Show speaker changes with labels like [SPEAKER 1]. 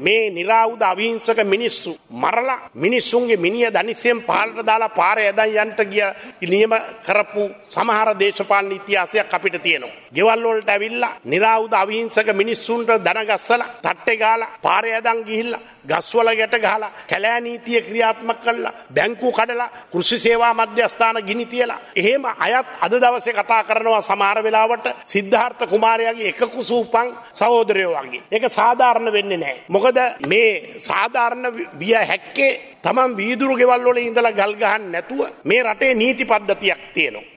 [SPEAKER 1] මේ නිරාවුද අවිහිංසක මිනිස්සු මරලා මිනිස්සුන්ගේ මිනිය දනිස්සයෙන් පාලට දාලා පාර ඇදන් යන්ට ගිය නියම කරපු සමහර දේශපාලන ඉතිහාසයක් අපිට තියෙනවා. ගෙවල් වලට ඇවිල්ලා නිරාවුද අවිහිංසක මිනිස්සුන්ට දනගස්සලා තට්ටේ ගාලා පාරේ ඇදන් ගිහිල්ලා ගස්වල ගැට ගහලා කැලෑ නීතිය ක්‍රියාත්මක කළා බැංකු කඩලා කෘෂි සේවා මධ්‍යස්ථාන ගිනි තියලා එහෙම අයත් අද දවසේ කතා කරනවා සමහර වෙලාවට සිද්ධාර්ථ කුමාරයාගේ එක කුසූපන් සහෝදරයෝ වගේ. ඒක සාධාරණ වෙන්නේ නැහැ. මොකද මේ සාධාරණ විය හැක්කේ තමන් වීදුරු ගෙවල් වල ඉඳලා ගල් ගහන්න නැතුව මේ රටේ නීති පද්ධතියක් තියෙනවා.